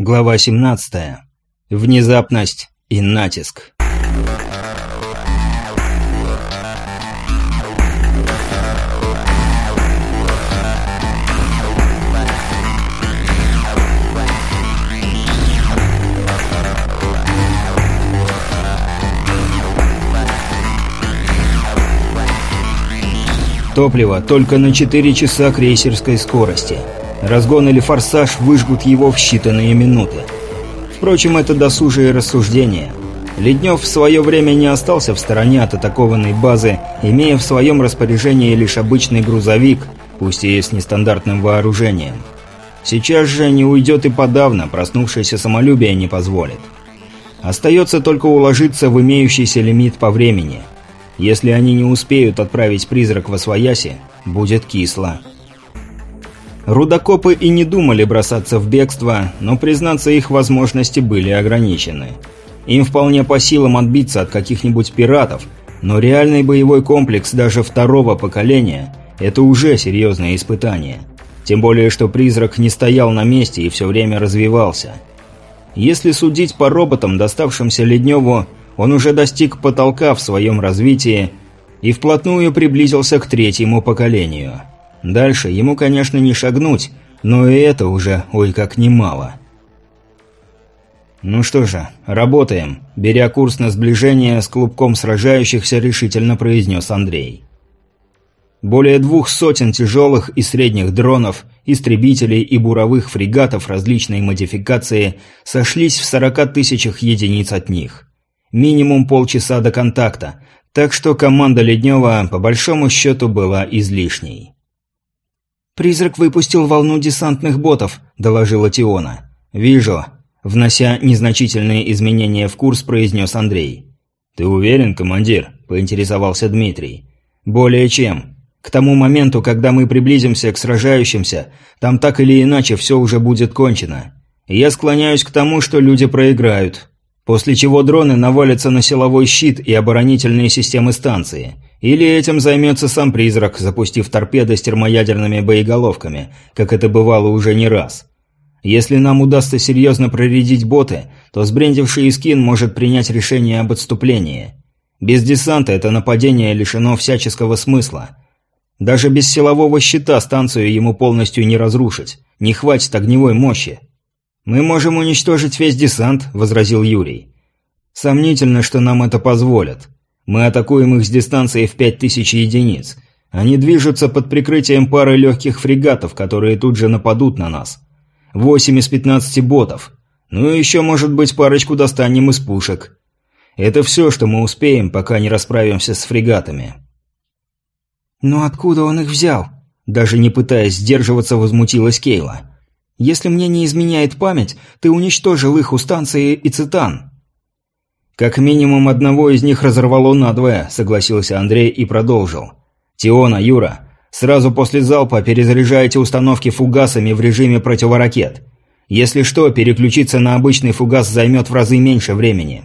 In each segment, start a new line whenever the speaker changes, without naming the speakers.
Глава 17. Внезапность и натиск. Топливо только на 4 часа крейсерской скорости. Разгон или форсаж выжгут его в считанные минуты. Впрочем, это досужие рассуждения. Леднев в свое время не остался в стороне от атакованной базы, имея в своем распоряжении лишь обычный грузовик, пусть и с нестандартным вооружением. Сейчас же не уйдет и подавно, проснувшееся самолюбие не позволит. Остается только уложиться в имеющийся лимит по времени. Если они не успеют отправить призрак во свояси, будет кисло. Рудокопы и не думали бросаться в бегство, но, признаться, их возможности были ограничены. Им вполне по силам отбиться от каких-нибудь пиратов, но реальный боевой комплекс даже второго поколения – это уже серьезное испытание. Тем более, что призрак не стоял на месте и все время развивался. Если судить по роботам, доставшимся Ледневу, он уже достиг потолка в своем развитии и вплотную приблизился к третьему поколению – Дальше ему, конечно, не шагнуть, но и это уже ой как немало. «Ну что же, работаем», – беря курс на сближение с клубком сражающихся, решительно произнес Андрей. Более двух сотен тяжелых и средних дронов, истребителей и буровых фрегатов различной модификации сошлись в 40 тысячах единиц от них. Минимум полчаса до контакта, так что команда Леднева по большому счету была излишней.
«Призрак выпустил волну десантных ботов», – доложила Тиона.
«Вижу», – внося незначительные изменения в курс, произнес Андрей. «Ты уверен, командир?» – поинтересовался Дмитрий. «Более чем. К тому моменту, когда мы приблизимся к сражающимся, там так или иначе все уже будет кончено. я склоняюсь к тому, что люди проиграют. После чего дроны навалятся на силовой щит и оборонительные системы станции – или этим займется сам призрак, запустив торпеды с термоядерными боеголовками, как это бывало уже не раз. Если нам удастся серьезно проредить боты, то сбрендивший Искин может принять решение об отступлении. Без десанта это нападение лишено всяческого смысла. Даже без силового щита станцию ему полностью не разрушить. Не хватит огневой мощи. «Мы можем уничтожить весь десант», – возразил Юрий. «Сомнительно, что нам это позволят. Мы атакуем их с дистанции в 5000 единиц. Они движутся под прикрытием пары легких фрегатов, которые тут же нападут на нас. Восемь из 15 ботов. Ну и еще, может быть, парочку достанем из пушек. Это все, что мы успеем, пока не расправимся с фрегатами.
«Но откуда он их взял?» Даже не пытаясь сдерживаться, возмутилась Кейла. «Если мне не изменяет память, ты уничтожил их у станции Ицитан».
«Как минимум одного из них разорвало надвое», – согласился Андрей и продолжил. «Тиона, Юра, сразу после залпа перезаряжайте установки фугасами в режиме противоракет. Если что, переключиться на обычный фугас займет в разы меньше времени».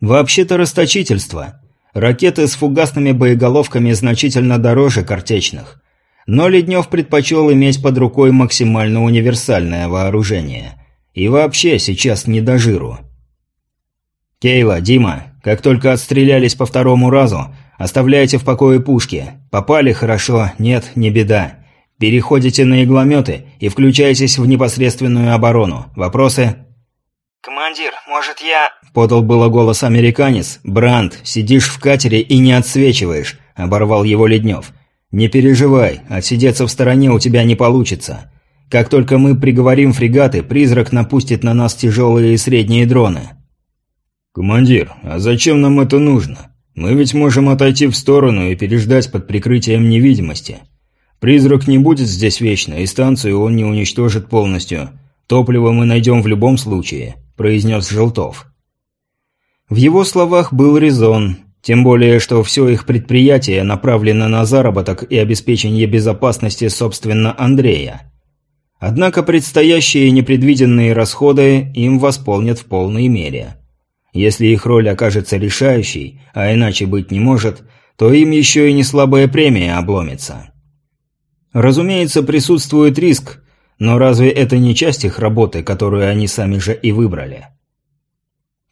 «Вообще-то расточительство. Ракеты с фугасными боеголовками значительно дороже картечных. Но Леднев предпочел иметь под рукой максимально универсальное вооружение. И вообще сейчас не до жиру». «Кейла, Дима, как только отстрелялись по второму разу, оставляйте в покое пушки. Попали хорошо, нет, не беда. Переходите на иглометы и включайтесь в непосредственную оборону. Вопросы?»
«Командир, может я...»
– подал было голос американец. «Бранд, сидишь в катере и не отсвечиваешь», – оборвал его Леднев. «Не переживай, отсидеться в стороне у тебя не получится. Как только мы приговорим фрегаты, призрак напустит на нас тяжелые и средние дроны». «Командир, а зачем нам это нужно? Мы ведь можем отойти в сторону и переждать под прикрытием невидимости. Призрак не будет здесь вечно, и станцию он не уничтожит полностью. Топливо мы найдем в любом случае», – произнес Желтов. В его словах был резон, тем более, что все их предприятие направлено на заработок и обеспечение безопасности, собственно, Андрея. Однако предстоящие непредвиденные расходы им восполнят в полной мере. Если их роль окажется решающей, а иначе быть не может, то им еще и не слабая премия обломится. Разумеется, присутствует риск, Но разве это не часть их работы, которую они сами же и выбрали?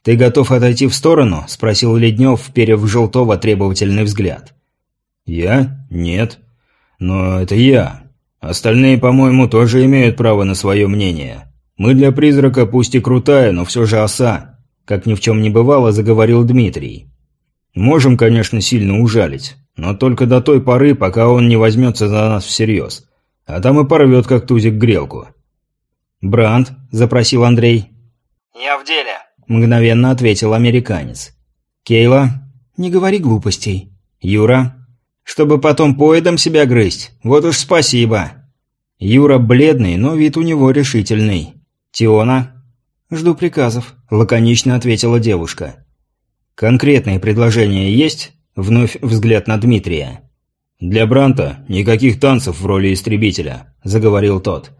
«Ты готов отойти в сторону?» – спросил Леднев, вперев Желтого требовательный взгляд. «Я? Нет. Но это я. Остальные, по-моему, тоже имеют право на свое мнение. Мы для призрака пусть и крутая, но все же оса», – как ни в чем не бывало, заговорил Дмитрий. «Можем, конечно, сильно ужалить, но только до той поры, пока он не возьмется за нас всерьез. А там и порвет, как тузик, грелку». «Бранд?» – запросил Андрей.
«Я в деле», –
мгновенно ответил американец. «Кейла?»
«Не говори глупостей».
«Юра?» «Чтобы потом поедом себя грызть? Вот уж спасибо». Юра бледный, но вид у него решительный. «Тиона?»
«Жду приказов», –
лаконично ответила девушка. «Конкретные предложения есть?» – вновь взгляд на Дмитрия. «Для Бранта никаких танцев в роли истребителя», – заговорил тот.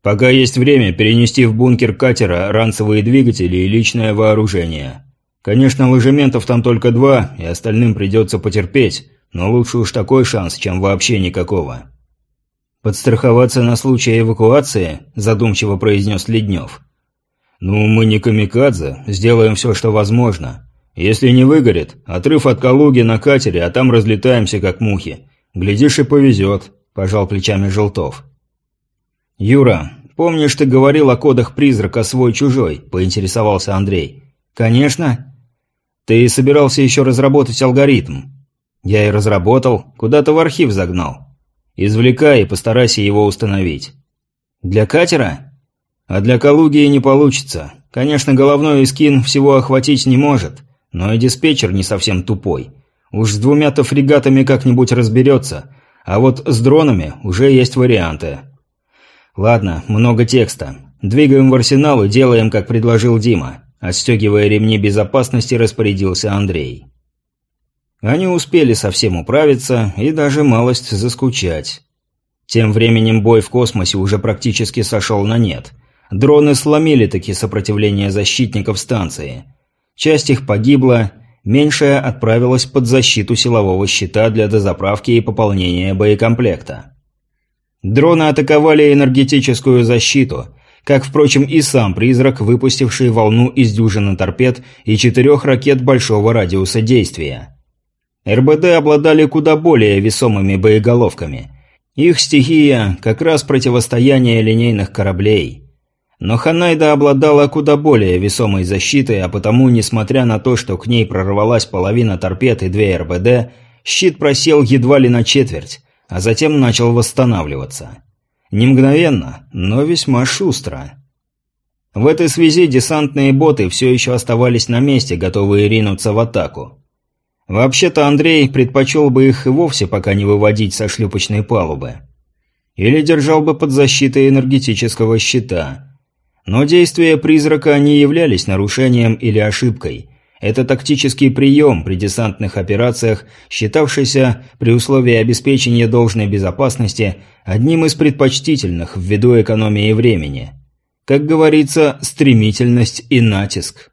«Пока есть время перенести в бункер катера ранцевые двигатели и личное вооружение. Конечно, ложементов там только два, и остальным придется потерпеть, но лучше уж такой шанс, чем вообще никакого». «Подстраховаться на случай эвакуации?» – задумчиво произнес Леднев. «Ну, мы не камикадзе, сделаем все, что возможно. Если не выгорит, отрыв от Калуги на катере, а там разлетаемся, как мухи. Глядишь, и повезет», – пожал плечами Желтов. «Юра, помнишь, ты говорил о кодах призрака свой-чужой?» – поинтересовался Андрей. «Конечно». «Ты собирался еще разработать алгоритм?» «Я и разработал, куда-то в архив загнал. Извлекай и постарайся его установить». «Для катера?» «А для Калуги не получится. Конечно, головной эскин всего охватить не может, но и диспетчер не совсем тупой. Уж с двумя-то фрегатами как-нибудь разберется, а вот с дронами уже есть варианты. Ладно, много текста. Двигаем в арсенал и делаем, как предложил Дима. Отстегивая ремни безопасности, распорядился Андрей. Они успели совсем управиться и даже малость заскучать. Тем временем бой в космосе уже практически сошел на нет. Дроны сломили таки сопротивление защитников станции. Часть их погибла, меньшая отправилась под защиту силового щита для дозаправки и пополнения боекомплекта. Дроны атаковали энергетическую защиту, как, впрочем, и сам призрак, выпустивший волну из дюжины торпед и четырех ракет большого радиуса действия. РБД обладали куда более весомыми боеголовками. Их стихия – как раз противостояние линейных кораблей – но Ханайда обладала куда более весомой защитой, а потому, несмотря на то, что к ней прорвалась половина торпед и две РБД, щит просел едва ли на четверть, а затем начал восстанавливаться. Не мгновенно, но весьма шустро. В этой связи десантные боты все еще оставались на месте, готовые ринуться в атаку. Вообще-то Андрей предпочел бы их и вовсе пока не выводить со шлюпочной палубы. Или держал бы под защитой энергетического щита – но действия призрака не являлись нарушением или ошибкой. Это тактический прием при десантных операциях, считавшийся при условии обеспечения должной безопасности одним из предпочтительных ввиду экономии времени. Как говорится, стремительность и натиск.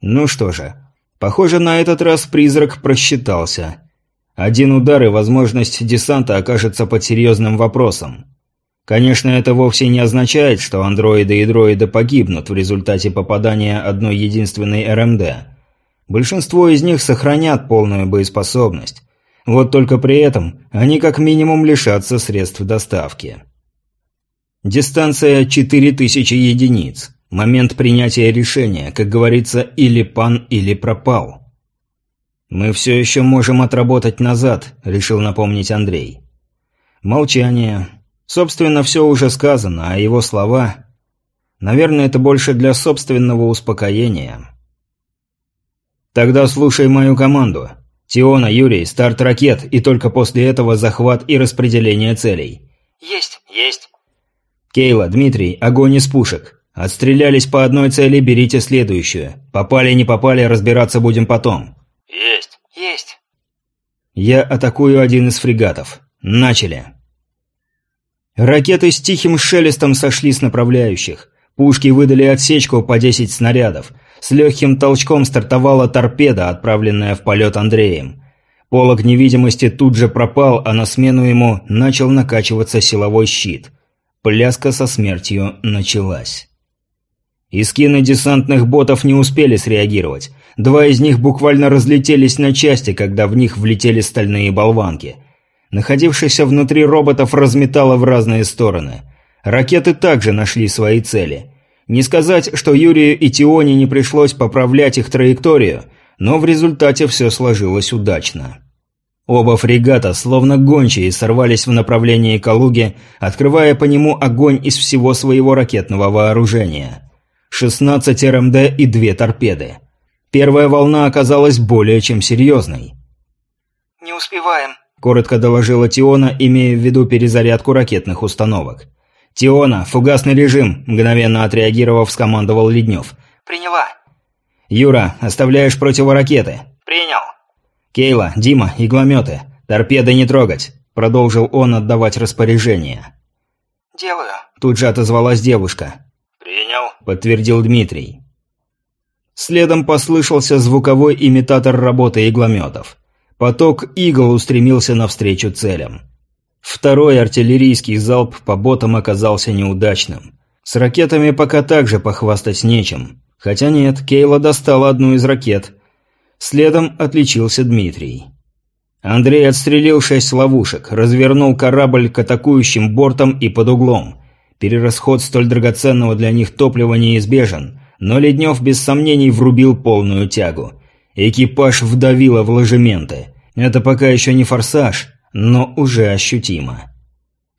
Ну что же, похоже, на этот раз призрак просчитался. Один удар и возможность десанта окажется под серьезным вопросом. Конечно, это вовсе не означает, что андроиды и дроиды погибнут в результате попадания одной единственной РМД. Большинство из них сохранят полную боеспособность. Вот только при этом они как минимум лишатся средств доставки. Дистанция 4000 единиц. Момент принятия решения, как говорится, или пан, или пропал. «Мы все еще можем отработать назад», – решил напомнить Андрей. Молчание, Собственно, все уже сказано, а его слова... Наверное, это больше для собственного успокоения. Тогда слушай мою команду. Тиона, Юрий, старт ракет, и только после этого захват и распределение целей.
Есть, есть.
Кейла, Дмитрий, огонь из пушек. Отстрелялись по одной цели, берите следующую. Попали, не попали, разбираться будем потом.
Есть, есть.
Я атакую один из фрегатов. Начали. Ракеты с тихим шелестом сошли с направляющих. Пушки выдали отсечку по 10 снарядов. С легким толчком стартовала торпеда, отправленная в полет Андреем. Полог невидимости тут же пропал, а на смену ему начал накачиваться силовой щит. Пляска со смертью началась. Искины десантных ботов не успели среагировать. Два из них буквально разлетелись на части, когда в них влетели стальные болванки. Находившихся внутри роботов разметало в разные стороны. Ракеты также нашли свои цели. Не сказать, что Юрию и Тионе не пришлось поправлять их траекторию, но в результате все сложилось удачно. Оба фрегата, словно гончие, сорвались в направлении Калуги, открывая по нему огонь из всего своего ракетного вооружения – 16 РМД и две торпеды. Первая волна оказалась более чем серьезной.
«Не успеваем», –
коротко доложила Тиона, имея в виду перезарядку ракетных установок. «Тиона, фугасный режим», – мгновенно отреагировав, скомандовал Леднев.
«Приняла».
«Юра, оставляешь противоракеты».
«Принял».
«Кейла, Дима, иглометы. Торпеды не трогать», – продолжил он отдавать распоряжение.
«Делаю», –
тут же отозвалась девушка.
«Принял», –
подтвердил Дмитрий. Следом послышался звуковой имитатор работы иглометов. Поток игл устремился навстречу целям. Второй артиллерийский залп по ботам оказался неудачным. С ракетами пока также похвастать нечем. Хотя нет, Кейла достала одну из ракет. Следом отличился Дмитрий. Андрей отстрелил шесть ловушек, развернул корабль к атакующим бортам и под углом. Перерасход столь драгоценного для них топлива неизбежен, но Леднев без сомнений врубил полную тягу. Экипаж вдавило в ложементы. Это пока еще не форсаж, но уже ощутимо.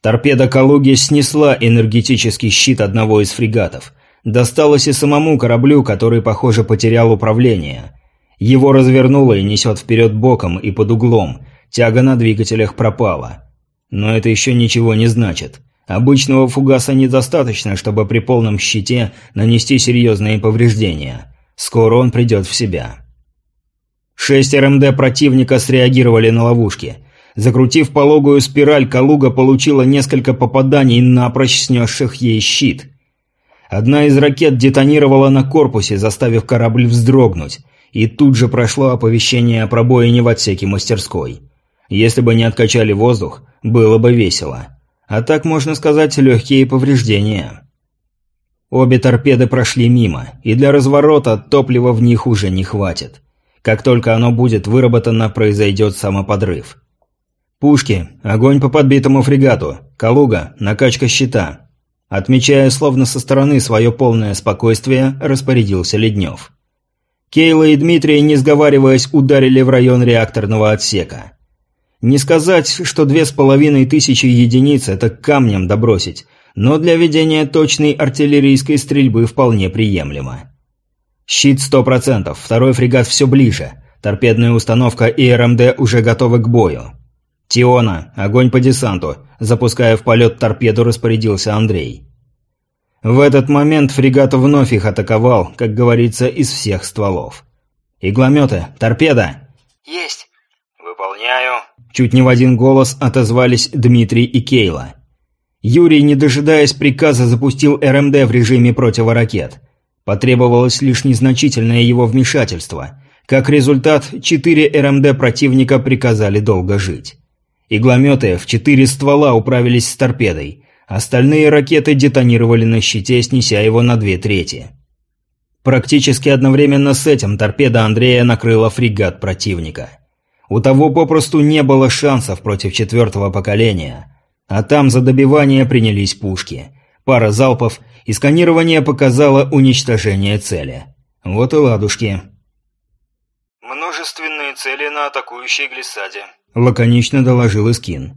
Торпеда Калуги снесла энергетический щит одного из фрегатов. Досталось и самому кораблю, который, похоже, потерял управление. Его развернуло и несет вперед боком и под углом. Тяга на двигателях пропала. Но это еще ничего не значит. Обычного фугаса недостаточно, чтобы при полном щите нанести серьезные повреждения. Скоро он придет в себя. Шесть РМД противника среагировали на ловушки. Закрутив пологую спираль, Калуга получила несколько попаданий, напрочь снесших ей щит. Одна из ракет детонировала на корпусе, заставив корабль вздрогнуть, и тут же прошло оповещение о пробоине в отсеке мастерской. Если бы не откачали воздух, было бы весело. А так, можно сказать, легкие повреждения. Обе торпеды прошли мимо, и для разворота топлива в них уже не хватит. Как только оно будет выработано, произойдет самоподрыв. Пушки, огонь по подбитому фрегату, Калуга, накачка щита. Отмечая словно со стороны свое полное спокойствие, распорядился Леднев. Кейла и Дмитрий, не сговариваясь, ударили в район реакторного отсека. Не сказать, что две с половиной тысячи единиц – это камнем добросить, но для ведения точной артиллерийской стрельбы вполне приемлемо. Щит сто процентов, второй фрегат все ближе, торпедная установка и РМД уже готовы к бою. «Тиона, огонь по десанту», запуская в полет торпеду, распорядился Андрей. В этот момент фрегат вновь их атаковал, как говорится, из всех стволов. «Иглометы! Торпеда!»
«Есть!» «Выполняю!»
Чуть не в один голос отозвались Дмитрий и Кейла. Юрий, не дожидаясь приказа, запустил РМД в режиме противоракет. Потребовалось лишь незначительное его вмешательство. Как результат, четыре РМД противника приказали долго жить. Иглометы в четыре ствола управились с торпедой. Остальные ракеты детонировали на щите, снеся его на две трети. Практически одновременно с этим торпеда Андрея накрыла фрегат противника. У того попросту не было шансов против четвертого поколения. А там за добивание принялись пушки. Пара залпов, и сканирование показало уничтожение цели. Вот и ладушки.
«Множественные цели на атакующей глиссаде», –
лаконично доложил Искин.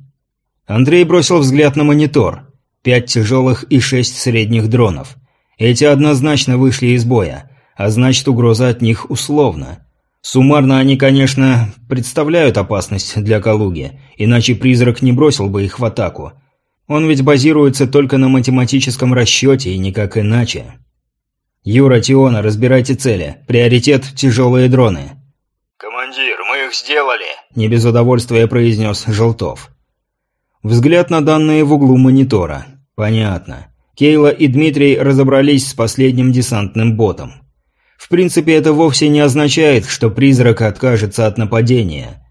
Андрей бросил взгляд на монитор. Пять тяжелых и шесть средних дронов. Эти однозначно вышли из боя, а значит угроза от них условна. Суммарно они, конечно, представляют опасность для Калуги, иначе призрак не бросил бы их в атаку. Он ведь базируется только на математическом расчете и никак иначе. Юра, Тиона, разбирайте цели. Приоритет – тяжелые дроны.
«Командир, мы их сделали!»
– не без удовольствия произнес Желтов. Взгляд на данные в углу монитора. Понятно. Кейла и Дмитрий разобрались с последним десантным ботом. В принципе, это вовсе не означает, что призрак откажется от нападения.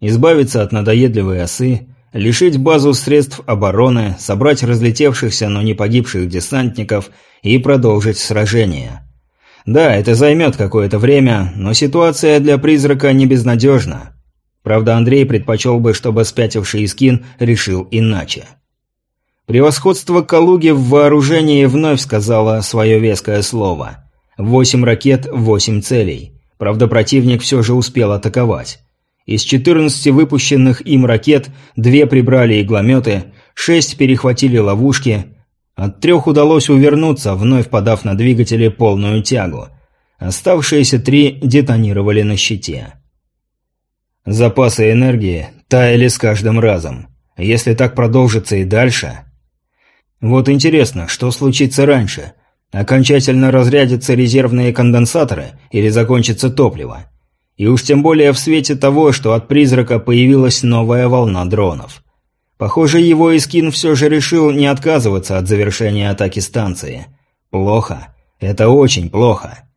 Избавиться от надоедливой осы, лишить базу средств обороны, собрать разлетевшихся, но не погибших десантников и продолжить сражение. Да, это займет какое-то время, но ситуация для призрака не безнадежна. Правда, Андрей предпочел бы, чтобы спятивший Искин решил иначе. Превосходство Калуги в вооружении вновь сказала свое веское слово. Восемь ракет, восемь целей. Правда, противник все же успел атаковать. Из 14 выпущенных им ракет две прибрали иглометы, шесть перехватили ловушки, от трех удалось увернуться, вновь подав на двигатели полную тягу. Оставшиеся три детонировали на щите. Запасы энергии таяли с каждым разом. Если так продолжится и дальше... Вот интересно, что случится раньше? Окончательно разрядятся резервные конденсаторы или закончится топливо? И уж тем более в свете того, что от призрака появилась новая волна дронов. Похоже, его Искин все же решил не отказываться от завершения атаки станции. Плохо. Это очень плохо.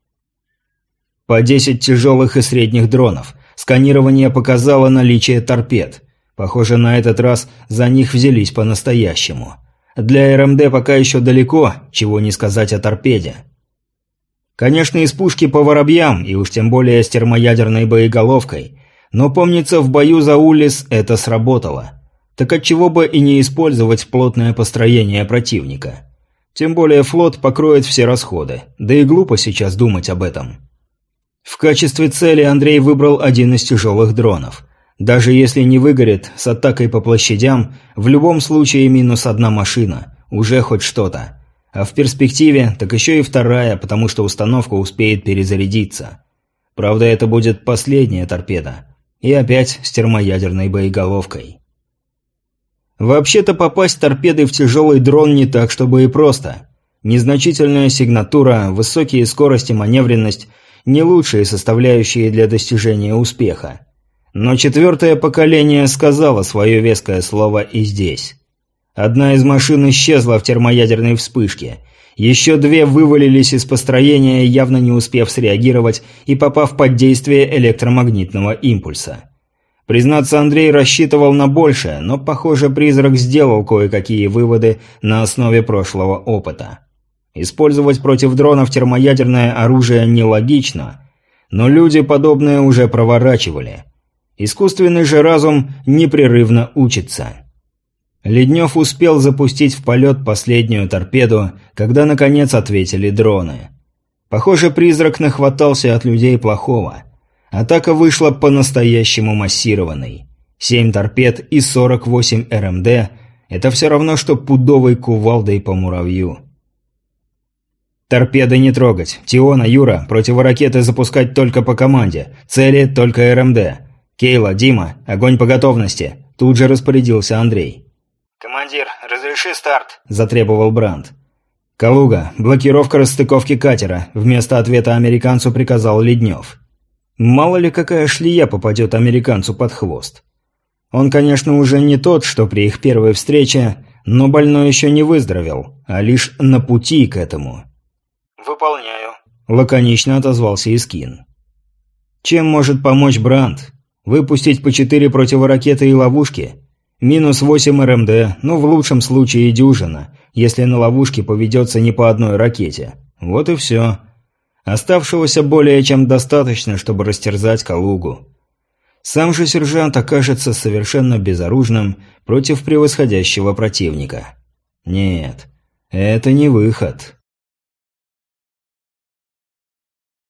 По 10 тяжелых и средних дронов. Сканирование показало наличие торпед. Похоже, на этот раз за них взялись по-настоящему. Для РМД пока еще далеко, чего не сказать о торпеде. Конечно, из пушки по воробьям, и уж тем более с термоядерной боеголовкой. Но помнится, в бою за Улис это сработало. Так отчего бы и не использовать плотное построение противника? Тем более флот покроет все расходы, да и глупо сейчас думать об этом. В качестве цели Андрей выбрал один из тяжелых дронов. Даже если не выгорит с атакой по площадям, в любом случае минус одна машина, уже хоть что-то. А в перспективе так еще и вторая, потому что установка успеет перезарядиться. Правда, это будет последняя торпеда. И опять с термоядерной боеголовкой. Вообще-то попасть торпедой в тяжелый дрон не так, чтобы и просто. Незначительная сигнатура, высокие скорости, маневренность – не лучшие составляющие для достижения успеха. Но четвертое поколение сказало свое веское слово и здесь. Одна из машин исчезла в термоядерной вспышке. Еще две вывалились из построения, явно не успев среагировать и попав под действие электромагнитного импульса. Признаться, Андрей рассчитывал на большее, но, похоже, призрак сделал кое-какие выводы на основе прошлого опыта. Использовать против дронов термоядерное оружие нелогично, но люди подобное уже проворачивали. Искусственный же разум непрерывно учится. Леднев успел запустить в полет последнюю торпеду, когда наконец ответили дроны. Похоже, призрак нахватался от людей плохого – Атака вышла по-настоящему массированной. Семь торпед и 48 РМД – это все равно, что пудовой кувалдой по муравью. Торпеды не трогать. Тиона, Юра, противоракеты запускать только по команде. Цели только РМД. Кейла, Дима, огонь по готовности. Тут же распорядился Андрей.
«Командир, разреши старт», –
затребовал Бранд. «Калуга, блокировка расстыковки катера», – вместо ответа американцу приказал Леднев. Мало ли какая шлия попадет американцу под хвост. Он, конечно, уже не тот, что при их первой встрече, но больной еще не выздоровел, а лишь на пути к этому.
«Выполняю», –
лаконично отозвался Искин. «Чем может помочь Бранд? Выпустить по четыре противоракеты и ловушки? Минус восемь РМД, ну в лучшем случае дюжина, если на ловушке поведется не по одной ракете. Вот и все. Оставшегося более чем достаточно, чтобы растерзать Калугу. Сам же сержант окажется совершенно безоружным против превосходящего противника. Нет, это не выход.